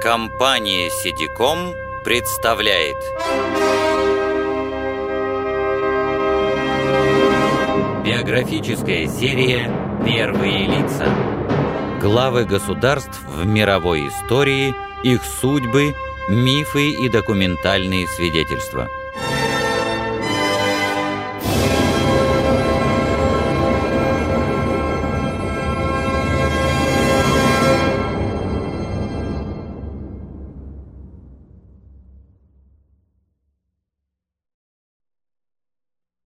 Компания «Сидиком» представляет. Биографическая серия «Первые лица» Главы государств в мировой истории, их судьбы, мифы и документальные свидетельства –